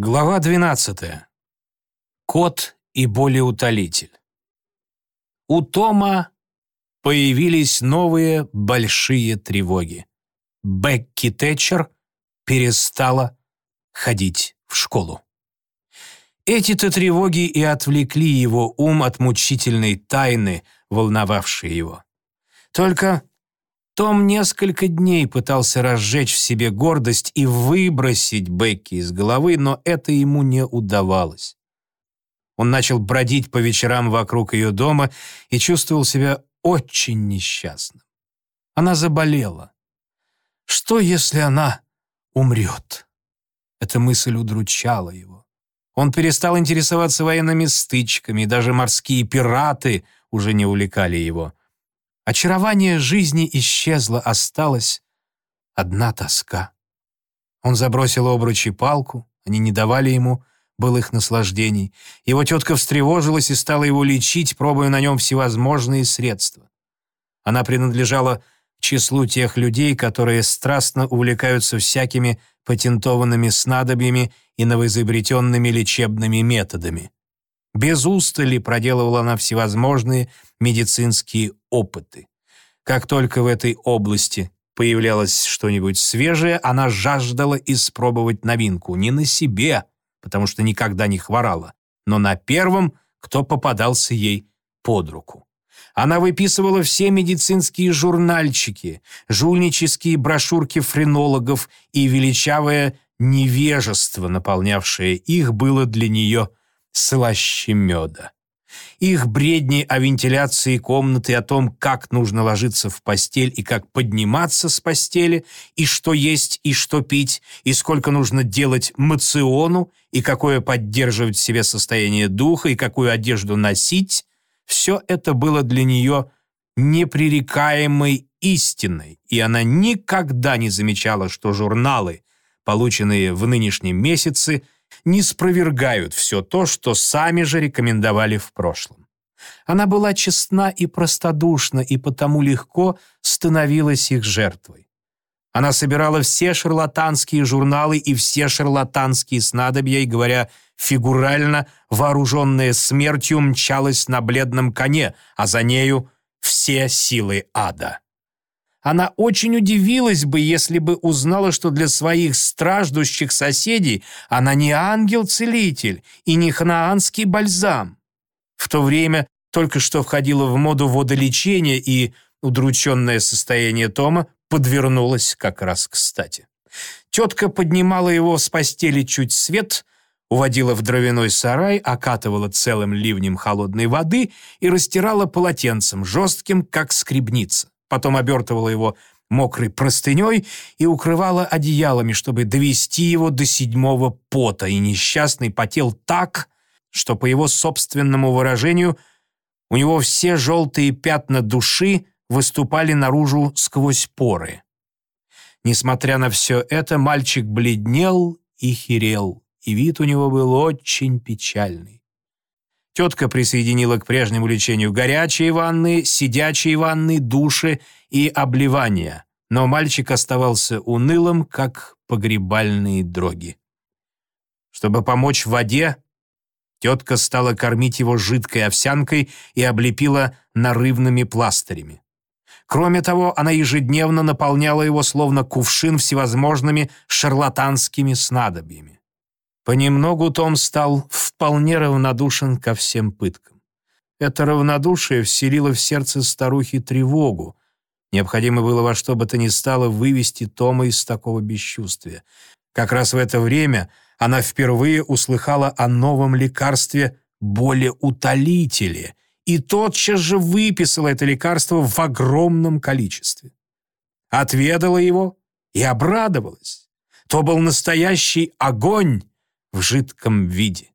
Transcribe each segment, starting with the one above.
Глава 12. Кот и болеутолитель. У Тома появились новые большие тревоги. Бекки Тэтчер перестала ходить в школу. Эти-то тревоги и отвлекли его ум от мучительной тайны, волновавшей его. Только том несколько дней пытался разжечь в себе гордость и выбросить Бекки из головы, но это ему не удавалось. Он начал бродить по вечерам вокруг ее дома и чувствовал себя очень несчастным. Она заболела. Что, если она умрет? Эта мысль удручала его. Он перестал интересоваться военными стычками, даже морские пираты уже не увлекали его. Очарование жизни исчезло, осталась одна тоска. Он забросил обруч и палку, они не давали ему былых наслаждений. Его тетка встревожилась и стала его лечить, пробуя на нем всевозможные средства. Она принадлежала к числу тех людей, которые страстно увлекаются всякими патентованными снадобьями и новоизобретенными лечебными методами. Без устали проделывала она всевозможные медицинские опыты. Как только в этой области появлялось что-нибудь свежее, она жаждала испробовать новинку не на себе, потому что никогда не хворала, но на первом, кто попадался ей под руку. Она выписывала все медицинские журнальчики, жульнические брошюрки френологов и величавое невежество, наполнявшее их, было для нее слаще меда. Их бредни о вентиляции комнаты, о том, как нужно ложиться в постель и как подниматься с постели, и что есть и что пить, и сколько нужно делать мациону, и какое поддерживать в себе состояние духа, и какую одежду носить, все это было для нее непререкаемой истиной, и она никогда не замечала, что журналы, полученные в нынешнем месяце, не спровергают все то, что сами же рекомендовали в прошлом. Она была честна и простодушна, и потому легко становилась их жертвой. Она собирала все шарлатанские журналы и все шарлатанские снадобья, и, говоря фигурально, вооруженная смертью, мчалась на бледном коне, а за нею все силы ада. Она очень удивилась бы, если бы узнала, что для своих страждущих соседей она не ангел-целитель и не ханаанский бальзам. В то время только что входило в моду водолечение, и удрученное состояние Тома подвернулось как раз кстати. Тетка поднимала его с постели чуть свет, уводила в дровяной сарай, окатывала целым ливнем холодной воды и растирала полотенцем, жестким, как скребница потом обертывала его мокрой простыней и укрывала одеялами, чтобы довести его до седьмого пота, и несчастный потел так, что, по его собственному выражению, у него все желтые пятна души выступали наружу сквозь поры. Несмотря на все это, мальчик бледнел и херел, и вид у него был очень печальный. Тетка присоединила к прежнему лечению горячие ванны, сидячие ванны, души и обливания, но мальчик оставался унылым, как погребальные дроги. Чтобы помочь в воде, тетка стала кормить его жидкой овсянкой и облепила нарывными пластырями. Кроме того, она ежедневно наполняла его словно кувшин всевозможными шарлатанскими снадобьями. Понемногу Том стал вполне равнодушен ко всем пыткам. Это равнодушие вселило в сердце старухи тревогу. Необходимо было во что бы то ни стало вывести Тома из такого бесчувствия. Как раз в это время она впервые услыхала о новом лекарстве болеутолителе и тотчас же выписала это лекарство в огромном количестве. Отведала его и обрадовалась. То был настоящий огонь, в жидком виде.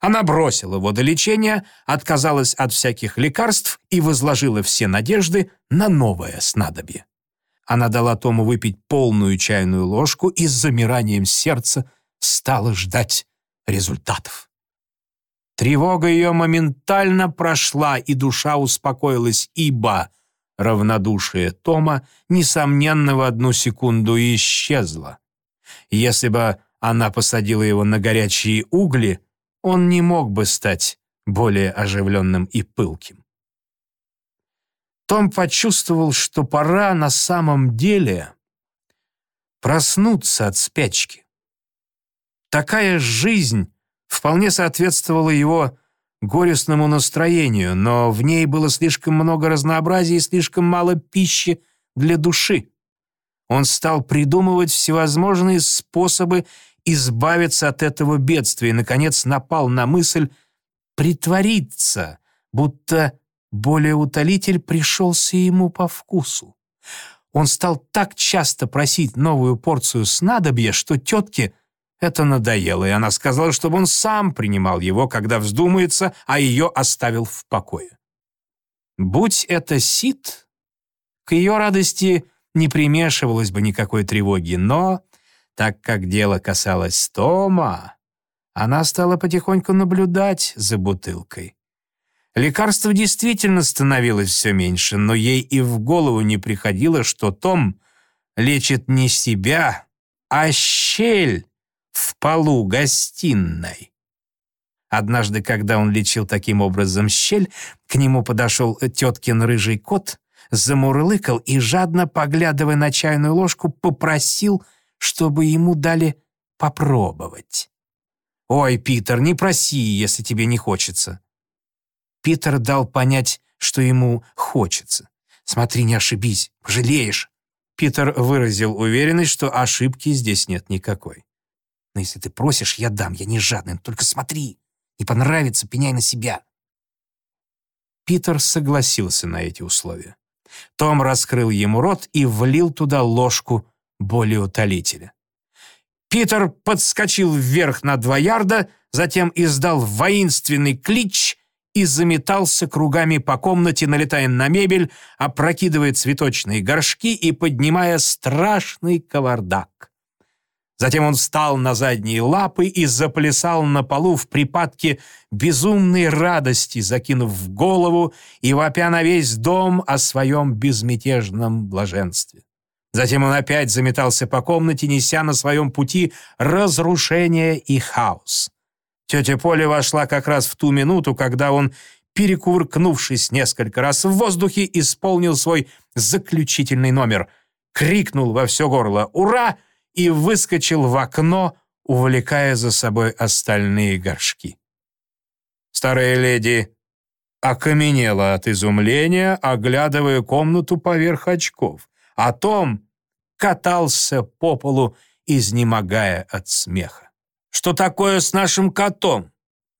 Она бросила водолечение, отказалась от всяких лекарств и возложила все надежды на новое снадобье. Она дала Тому выпить полную чайную ложку и с замиранием сердца стала ждать результатов. Тревога ее моментально прошла, и душа успокоилась, ибо равнодушие Тома, несомненно, в одну секунду исчезло. Если бы она посадила его на горячие угли, он не мог бы стать более оживленным и пылким. Том почувствовал, что пора на самом деле проснуться от спячки. Такая жизнь вполне соответствовала его горестному настроению, но в ней было слишком много разнообразия и слишком мало пищи для души. Он стал придумывать всевозможные способы избавиться от этого бедствия и, наконец, напал на мысль притвориться, будто более утолитель пришелся ему по вкусу. Он стал так часто просить новую порцию снадобья, что тетке это надоело, и она сказала, чтобы он сам принимал его, когда вздумается, а ее оставил в покое. Будь это Сид, к ее радости не примешивалось бы никакой тревоги, но, так как дело касалось Тома, она стала потихоньку наблюдать за бутылкой. Лекарства действительно становилось все меньше, но ей и в голову не приходило, что Том лечит не себя, а щель в полу гостиной. Однажды, когда он лечил таким образом щель, к нему подошел теткин рыжий кот, замурлыкал и, жадно поглядывая на чайную ложку, попросил, чтобы ему дали попробовать. «Ой, Питер, не проси, если тебе не хочется». Питер дал понять, что ему хочется. «Смотри, не ошибись, пожалеешь». Питер выразил уверенность, что ошибки здесь нет никакой. «Но если ты просишь, я дам, я не жадный, только смотри, не понравится, пеняй на себя». Питер согласился на эти условия. Том раскрыл ему рот и влил туда ложку болеутолителя. Питер подскочил вверх на два ярда, затем издал воинственный клич и заметался кругами по комнате, налетая на мебель, опрокидывая цветочные горшки и поднимая страшный кавардак. Затем он встал на задние лапы и заплясал на полу в припадке безумной радости, закинув голову и вопя на весь дом о своем безмятежном блаженстве. Затем он опять заметался по комнате, неся на своем пути разрушение и хаос. Тетя Поля вошла как раз в ту минуту, когда он, перекувыркнувшись несколько раз в воздухе, исполнил свой заключительный номер, крикнул во все горло «Ура!» и выскочил в окно, увлекая за собой остальные горшки. Старая леди окаменела от изумления, оглядывая комнату поверх очков, а Том катался по полу, изнемогая от смеха. «Что такое с нашим котом?»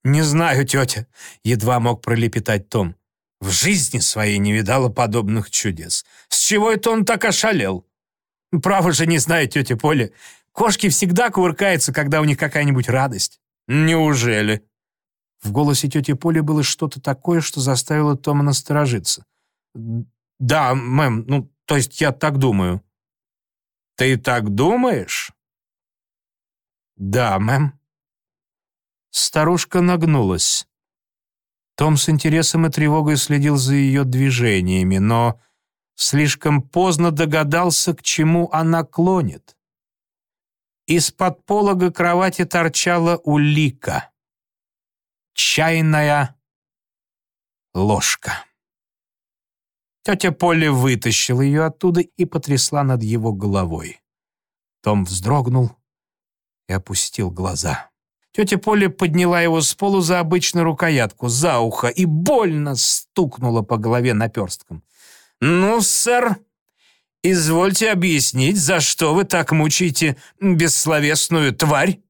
«Не знаю, тетя», — едва мог пролепетать Том. «В жизни своей не видала подобных чудес. С чего это он так ошалел?» Право же не знаю, тетя Поля. Кошки всегда кувыркаются, когда у них какая-нибудь радость. Неужели? В голосе тети Поли было что-то такое, что заставило Тома насторожиться. «Да, мэм, ну, то есть я так думаю». «Ты так думаешь?» «Да, мэм». Старушка нагнулась. Том с интересом и тревогой следил за ее движениями, но слишком поздно догадался, к чему она клонит. Из-под полога кровати торчала улика. Чайная ложка. Тетя Полли вытащила ее оттуда и потрясла над его головой. Том вздрогнул и опустил глаза. Тетя Полли подняла его с полу за обычную рукоятку, за ухо, и больно стукнула по голове наперстком. «Ну, сэр, извольте объяснить, за что вы так мучаете бессловесную тварь?»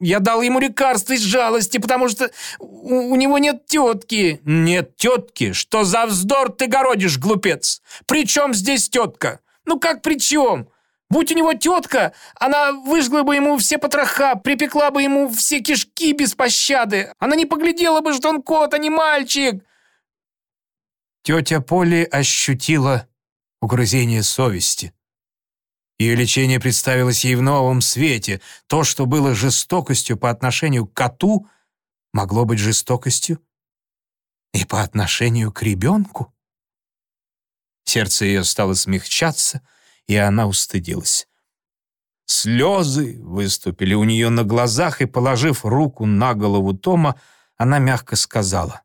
«Я дал ему лекарство из жалости, потому что у, у него нет тетки». «Нет тетки? Что за вздор ты городишь, глупец? При чем здесь тетка?» «Ну как при чем? Будь у него тетка, она выжгла бы ему все потроха, припекла бы ему все кишки без пощады. Она не поглядела бы, что он кот, а не мальчик. Тетя Полли ощутила угрызение совести. Ее лечение представилось ей в новом свете. То, что было жестокостью по отношению к коту, могло быть жестокостью и по отношению к ребенку. Сердце ее стало смягчаться, и она устыдилась. Слезы выступили у нее на глазах, и, положив руку на голову Тома, она мягко сказала.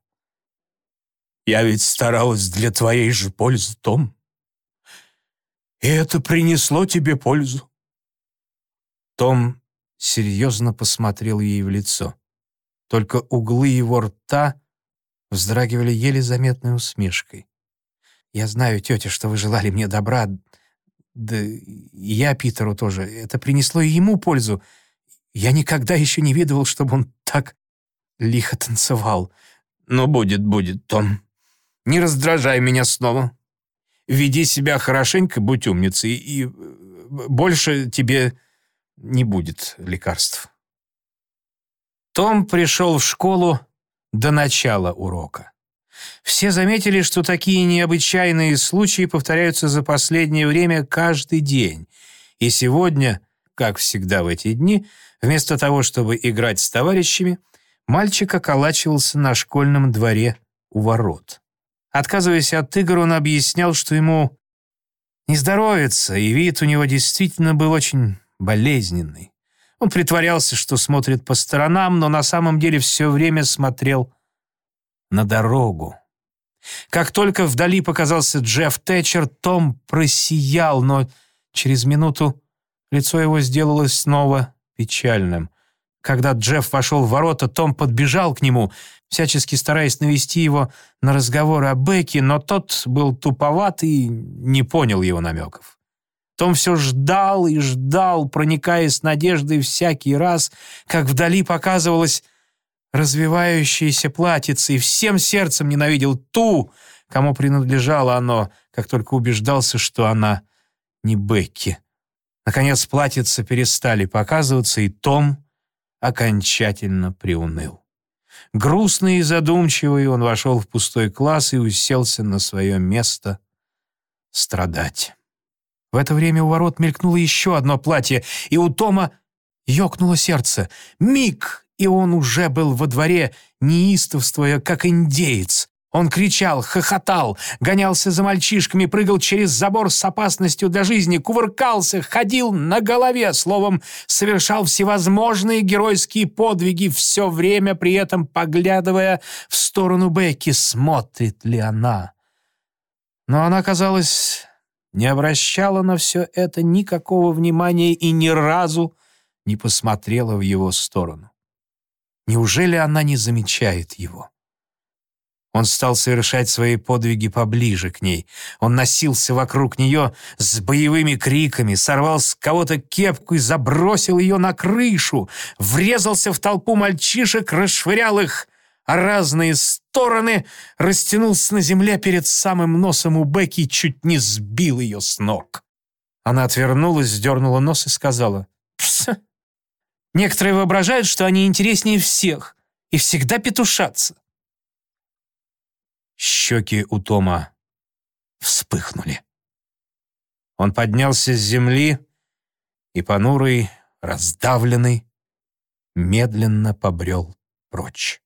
«Я ведь старалась для твоей же пользы, Том. И это принесло тебе пользу». Том серьезно посмотрел ей в лицо. Только углы его рта вздрагивали еле заметной усмешкой. «Я знаю, тетя, что вы желали мне добра, да и я Питеру тоже. Это принесло и ему пользу. Я никогда еще не видывал, чтобы он так лихо танцевал. Но будет, будет, Том. Не раздражай меня снова. Веди себя хорошенько, будь умницей, и больше тебе не будет лекарств. Том пришел в школу до начала урока. Все заметили, что такие необычайные случаи повторяются за последнее время каждый день. И сегодня, как всегда в эти дни, вместо того, чтобы играть с товарищами, мальчик околачивался на школьном дворе у ворот. Отказываясь от игр, он объяснял, что ему не здоровится, и вид у него действительно был очень болезненный. Он притворялся, что смотрит по сторонам, но на самом деле все время смотрел на дорогу. Как только вдали показался Джефф Тэтчер, Том просиял, но через минуту лицо его сделалось снова печальным. Когда Джефф вошел в ворота, Том подбежал к нему, всячески стараясь навести его на разговор о Бекке, но тот был туповат и не понял его намеков. Том все ждал и ждал, проникая с надеждой всякий раз, как вдали показывалась развивающееся платьице и всем сердцем ненавидел ту, кому принадлежало оно, как только убеждался, что она не Бекки. Наконец платьица перестали показываться, и Том окончательно приуныл. Грустный и задумчивый он вошел в пустой класс и уселся на свое место страдать. В это время у ворот мелькнуло еще одно платье, и у Тома ёкнуло сердце. Миг, и он уже был во дворе, неистовствуя, как индеец. Он кричал, хохотал, гонялся за мальчишками, прыгал через забор с опасностью для жизни, кувыркался, ходил на голове, словом, совершал всевозможные геройские подвиги, все время при этом поглядывая в сторону Бекки, смотрит ли она. Но она, казалось, не обращала на все это никакого внимания и ни разу не посмотрела в его сторону. Неужели она не замечает его? Он стал совершать свои подвиги поближе к ней. Он носился вокруг нее с боевыми криками, сорвал с кого-то кепку и забросил ее на крышу, врезался в толпу мальчишек, расшвырял их а разные стороны, растянулся на земле перед самым носом у Бекки и чуть не сбил ее с ног. Она отвернулась, сдернула нос и сказала, «Пс, Некоторые воображают, что они интереснее всех и всегда петушатся. Щеки у Тома вспыхнули. Он поднялся с земли и, понурый, раздавленный, медленно побрел прочь.